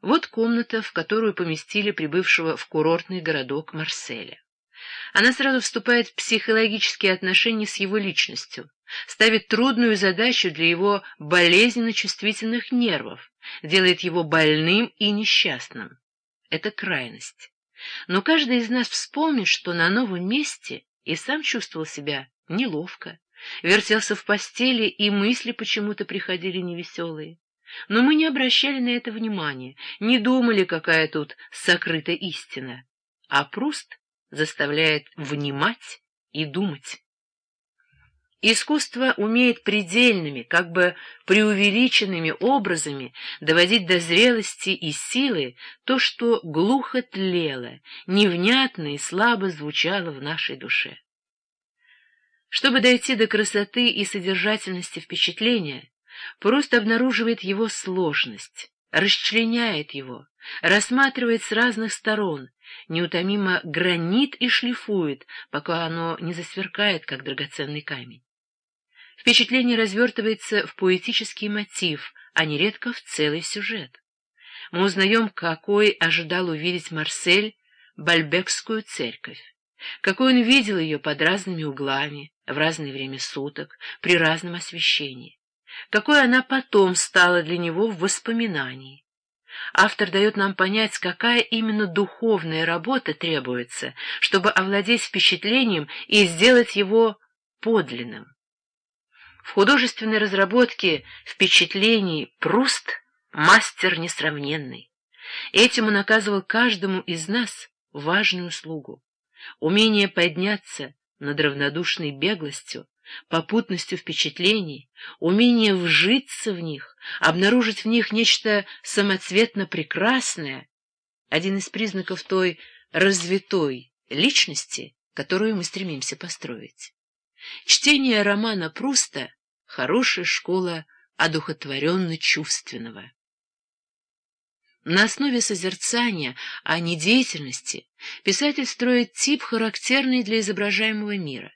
Вот комната, в которую поместили прибывшего в курортный городок Марселя. Она сразу вступает в психологические отношения с его личностью, ставит трудную задачу для его болезненно чувствительных нервов, делает его больным и несчастным. Это крайность. Но каждый из нас вспомнит, что на новом месте и сам чувствовал себя неловко, вертелся в постели, и мысли почему-то приходили невеселые. Но мы не обращали на это внимания, не думали, какая тут сокрыта истина. А Пруст заставляет внимать и думать. Искусство умеет предельными, как бы преувеличенными образами доводить до зрелости и силы то, что глухо тлело, невнятно и слабо звучало в нашей душе. Чтобы дойти до красоты и содержательности впечатления, просто обнаруживает его сложность, расчленяет его, рассматривает с разных сторон, неутомимо гранит и шлифует, пока оно не засверкает, как драгоценный камень. Впечатление развертывается в поэтический мотив, а нередко в целый сюжет. Мы узнаем, какой ожидал увидеть Марсель Бальбекскую церковь, какой он видел ее под разными углами, в разное время суток, при разном освещении, какой она потом стала для него в воспоминании. Автор дает нам понять, какая именно духовная работа требуется, чтобы овладеть впечатлением и сделать его подлинным. В художественной разработке впечатлений Пруст — мастер несравненный. Этим он оказывал каждому из нас важную услугу. Умение подняться над равнодушной беглостью, попутностью впечатлений, умение вжиться в них, обнаружить в них нечто самоцветно прекрасное — один из признаков той развитой личности, которую мы стремимся построить. Чтение романа Пруста хорошая школа одухотворенно-чувственного. На основе созерцания, а не деятельности, писатель строит тип, характерный для изображаемого мира.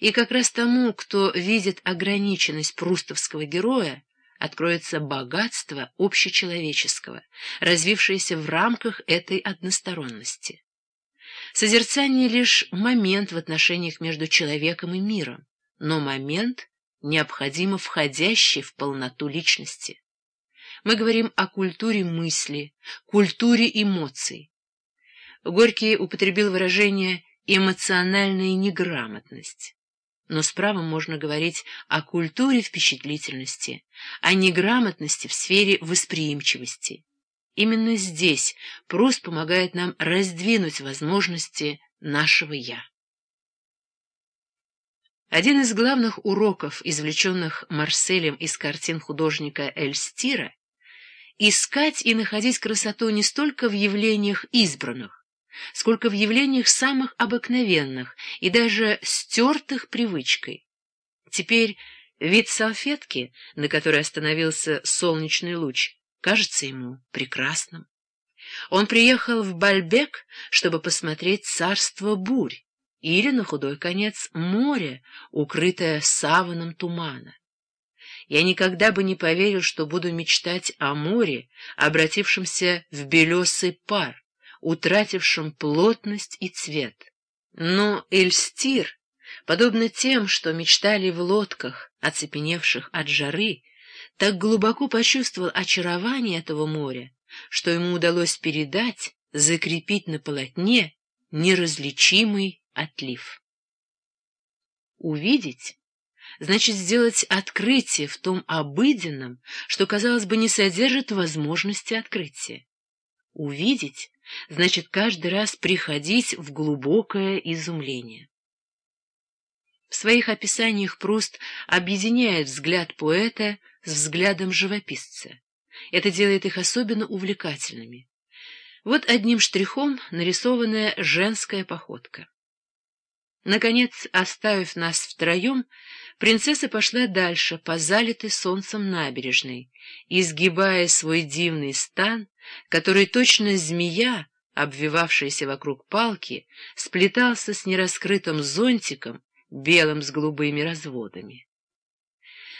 И как раз тому, кто видит ограниченность прустовского героя, откроется богатство общечеловеческого, развившееся в рамках этой односторонности. Созерцание — лишь момент в отношениях между человеком и миром, но момент, необходимо входящий в полноту личности. Мы говорим о культуре мысли, культуре эмоций. Горький употребил выражение «эмоциональная неграмотность». Но с правом можно говорить о культуре впечатлительности, о неграмотности в сфере восприимчивости. Именно здесь Пруст помогает нам раздвинуть возможности нашего «я». Один из главных уроков, извлеченных Марселем из картин художника Эльстира, искать и находить красоту не столько в явлениях избранных, сколько в явлениях самых обыкновенных и даже стертых привычкой. Теперь вид салфетки, на которой остановился солнечный луч, кажется ему прекрасным. Он приехал в Бальбек, чтобы посмотреть царство бурь или, на худой конец, море, укрытое саваном тумана. Я никогда бы не поверил, что буду мечтать о море, обратившемся в белесый пар, утратившем плотность и цвет. Но Эльстир, подобно тем, что мечтали в лодках, оцепеневших от жары, так глубоко почувствовал очарование этого моря, что ему удалось передать, закрепить на полотне неразличимый отлив. Увидеть значит сделать открытие в том обыденном, что, казалось бы, не содержит возможности открытия. Увидеть значит каждый раз приходить в глубокое изумление. В своих описаниях Пруст объединяет взгляд поэта с взглядом живописца. Это делает их особенно увлекательными. Вот одним штрихом нарисованная женская походка. Наконец, оставив нас втроем, принцесса пошла дальше по залитой солнцем набережной, изгибая свой дивный стан, который точно змея, обвивавшаяся вокруг палки, сплетался с нераскрытым зонтиком, белым с голубыми разводами.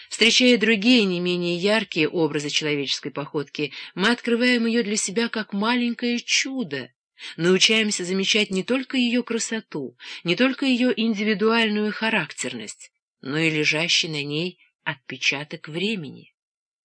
Встречая другие, не менее яркие образы человеческой походки, мы открываем ее для себя как маленькое чудо, научаемся замечать не только ее красоту, не только ее индивидуальную характерность, но и лежащий на ней отпечаток времени.